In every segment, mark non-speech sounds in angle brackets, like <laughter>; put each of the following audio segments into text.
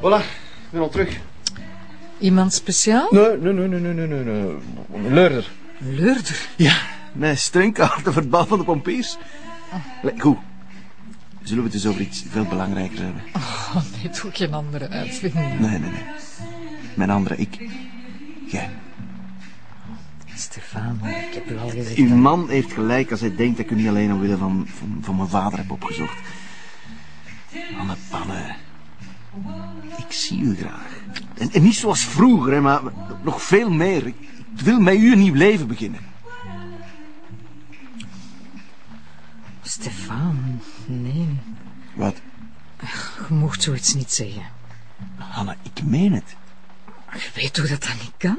al terug. Iemand speciaal? Nee, nee, nee, nee, nee, nee, nee. nee. Een leurder. Leurder. Ja, met steunkaarten voor het bal van de pompiers. Le- Goed. Zullen we het dus over iets veel belangrijkers hebben? Oh, nee, doe geen andere uitvinding. Nee, nee, nee. Mijn andere ik. Jij. Stefan, ik heb u al gezegd. Uw man heeft gelijk als hij denkt dat ik u niet alleen omwille van, van, van mijn vader heb opgezocht. Anne Panne. Ik zie u graag. En, en niet zoals vroeger, hè, maar nog veel meer. Ik, ik wil met u een nieuw leven beginnen. Stefan, nee. Wat? Je mocht zoiets niet zeggen. Hanne, ik meen het. Je weet toch dat dat niet kan?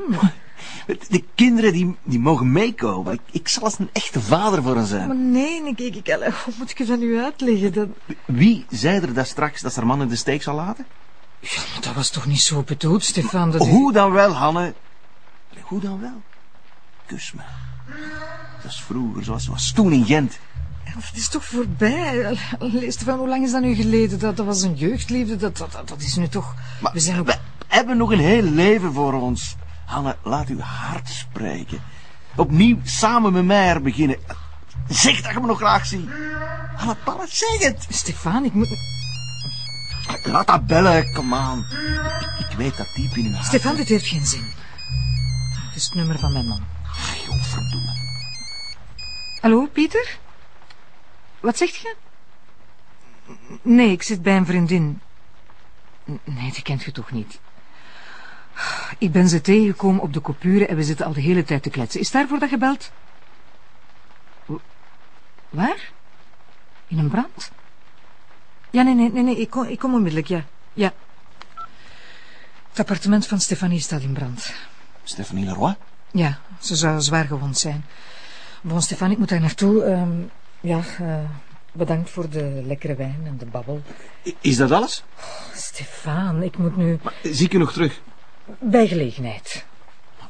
De kinderen die, die mogen meekomen. Ik, ik zal als een echte vader voor hen zijn. Maar nee, ik, ik, ik, hoe moet ik je dat nu uitleggen? Dat... Wie zei er dat straks dat ze haar man in de steek zal laten? Ja, maar dat was toch niet zo bedoeld, Stefan? Dat Hoe dan wel, Hanne? Hoe dan wel? Kus me. Dat is vroeger, zoals was toen in Gent. Het is toch voorbij? Allee, Stefan, hoe lang is dat nu geleden? Dat, dat was een jeugdliefde, dat, dat, dat, dat is nu toch... Maar we zijn ook... we hebben nog een heel leven voor ons. Hanne, laat uw hart spreken. Opnieuw samen met mij er beginnen. Zeg dat je me nog graag ziet. Hanne, Palle, zeg het. Stefan, ik moet... Laat dat bellen, kom aan. Ik, ik weet dat diep in uw hart. Stefan, dit heeft geen zin. Het is het nummer van mijn man. Godverdomme. Hallo, Pieter? Wat zegt je? Nee, ik zit bij een vriendin. Nee, die kent je toch niet. Ik ben ze tegengekomen op de coupure en we zitten al de hele tijd te kletsen. Is daarvoor dat gebeld? Waar? In een brand? Ja, nee, nee, nee, nee ik, kom, ik kom onmiddellijk, ja. Ja. Het appartement van Stefanie staat in brand. Stephanie Leroy? Ja, ze zou zwaar gewond zijn. Bon, Stefan, ik moet daar naartoe. Ehm, ja, eh, bedankt voor de lekkere wijn en de babbel. Is dat alles? Stefan, ik moet nu... Maar, zie ik u nog terug? Bij gelegenheid.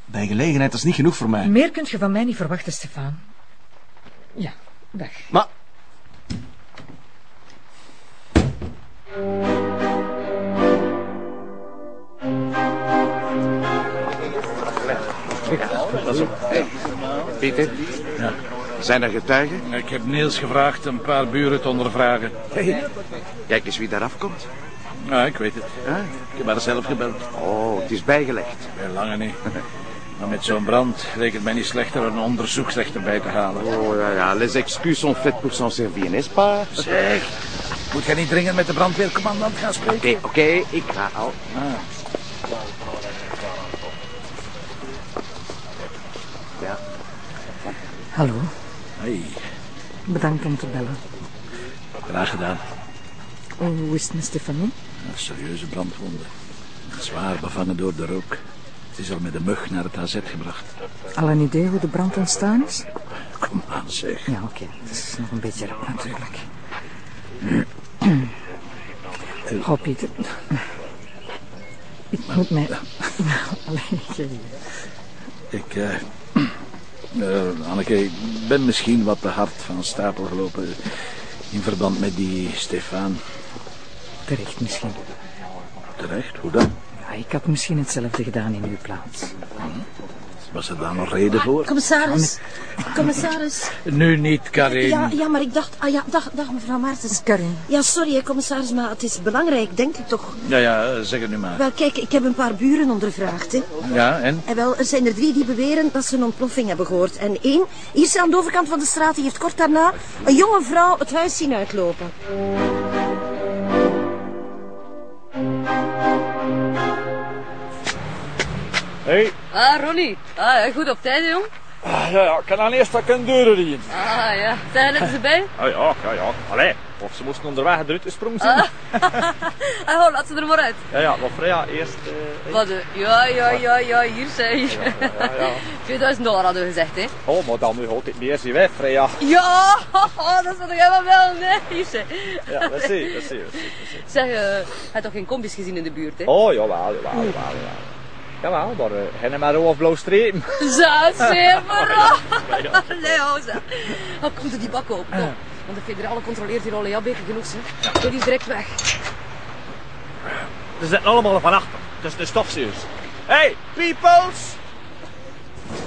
Bij gelegenheid, dat is niet genoeg voor mij. Meer kunt je van mij niet verwachten, Stefan. Ja, dag. Maar... Pieter? Ja. Zijn er getuigen? Ik heb Niels gevraagd een paar buren te ondervragen. Hey. Kijk eens wie daar afkomt. Ja, ik weet het. Huh? Ik heb haar zelf gebeld. Oh, het is bijgelegd. Bij lange niet. Maar met zo'n brand leek het mij niet slechter een onderzoeksrechter bij te halen. Oh ja, ja, les excuses sont faites pour s'en servir, n'est-ce pas? Zeg, moet jij niet dringend met de brandweercommandant gaan spreken? Oké, oké, ik ga al. Ah. Ja. Hallo, Hey, bedankt om te bellen. graag gedaan. Hoe is het met Stefanie? Een serieuze brandwonde. Zwaar bevangen door de rook. Het is al met de mug naar het AZ gebracht. Al een idee hoe de brand ontstaan is? Kom aan, zeg. Ja, oké. Het is nog een beetje rap natuurlijk. Goh, Pieter. Ik moet mij... Je- Ik, eh, eh, Anneke, ik ben misschien wat te hard van stapel gelopen. In verband met die Stefan. Terecht misschien. Terecht, hoe dan? Ja, ik had misschien hetzelfde gedaan in uw plaats. Was er daar nog reden voor? Commissaris, commissaris. Nu niet, Karin. Ja, ja, maar ik dacht... Ah ja, dag, dag mevrouw Maartens. Karin. Ja, sorry hè, commissaris, maar het is belangrijk, denk ik toch. Ja, ja, zeg het nu maar. Wel, kijk, ik heb een paar buren ondervraagd, hè. Ja, en? En wel, er zijn er drie die beweren dat ze een ontploffing hebben gehoord. En één, hier aan de overkant van de straat, die heeft kort daarna een jonge vrouw het huis zien uitlopen. Hey, Ah, Ronnie. Ah, ja, goed op tijd, jong. ja, ja, ik kan dan eerst dat ik een deuren rieën. Ah, ja. Zijn er ze bij? Ah ja, ja, ja. Allee, of ze moesten onderweg eruit gesprongen zijn. Ah, <laughs> oh, laat ze er maar uit. Ja, ja, maar Freya, eerst... eh, Wat, eh, ja, ja, ja, ja, hier zijn ja, ja. 2000 <laughs> dollar hadden we gezegd, hè. Oh, maar dan nu het meer, zie wij, Freya. Ja, <laughs> dat zou toch helemaal wel, nee, hier zijn. Ja, dat zie je, dat zie je. dat zie je, dat zie je. Zeg, eh, hij had toch geen combis gezien in de buurt, hè? Oh, jawel, jawel, jawel, jawel. Jawel, maar uh, geen maar rood of blauw strepen. <laughs> Zo, zeker. Oh, zeg. Oh, komt er die bak op, kom. Want de federale controleert hier al ja, beter genoeg, hè. Ja. Die is direct weg. Ze zitten allemaal van achter. tussen de stofzuurs. Hey, peoples!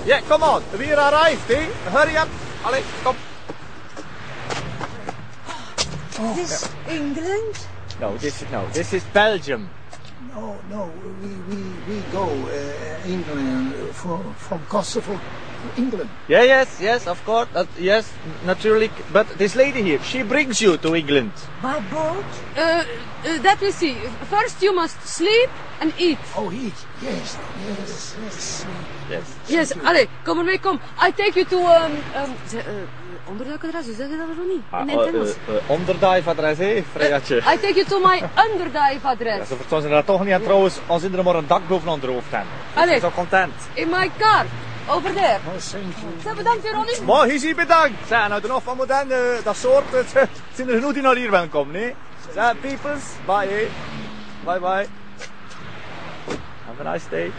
Yeah, come on. We arrived, eh? Hurry up. Allee, kom. This England? No, this, no, this is Belgium. No, no, we, we, we go uh, England from, from Kosovo England. Yeah, yes, yes, of course. Uh, yes, naturally. But this lady here, she brings you to England. By boat? Uh, uh, that we see. First you must sleep and eat. Oh, heat, yes, yes, yes. Yes. Yes, allee, kom ermee, kom. I take you to, um, um, ze, uh, onderduikadres, hoe zeg je dat er nog niet? Ah, In het Engels. uh, uh, onderduifadres, hé. I take you to my <laughs> underdive-adres. Ja, ze verstaan ze dat toch niet. En trouwens, als ze er maar een dak boven ons hoofd hebben. Ze Allee. zijn zo content. In my car. Over there. Oh, thank you. Zeg, bedankt, Ronnie. Maar hier zie bedankt. Zeg, nou, de nog van modern, uh, dat soort, het, het zijn er genoeg die naar hier willen komen, nee? Zeg, peoples, bye. Bye, bye. Have a nice day.